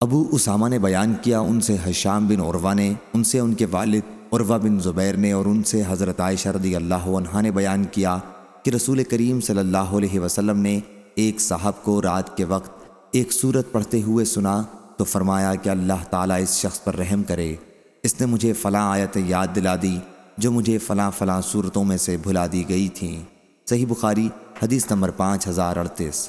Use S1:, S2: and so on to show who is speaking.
S1: ابو اسامہ نے بیان کیا ان سے حشام بن عروہ نے، ان سے ان کے والد عروہ بن زبیر نے اور ان سے حضرت عائشہ رضی اللہ عنہ نے بیان کیا کہ رسول کریم صلی اللہ علیہ وسلم نے ایک صاحب کو رات کے وقت ایک صورت پڑھتے ہوئے سنا تو فرمایا کہ اللہ تعالیٰ اس شخص پر رحم کرے۔ اس نے مجھے فلاں آیت یاد دلا دی جو مجھے فلاں فلاں صورتوں میں سے بھلا دی گئی تھیں۔ صحیح بخاری حدیث نمبر پانچ ہزار اڑتیس۔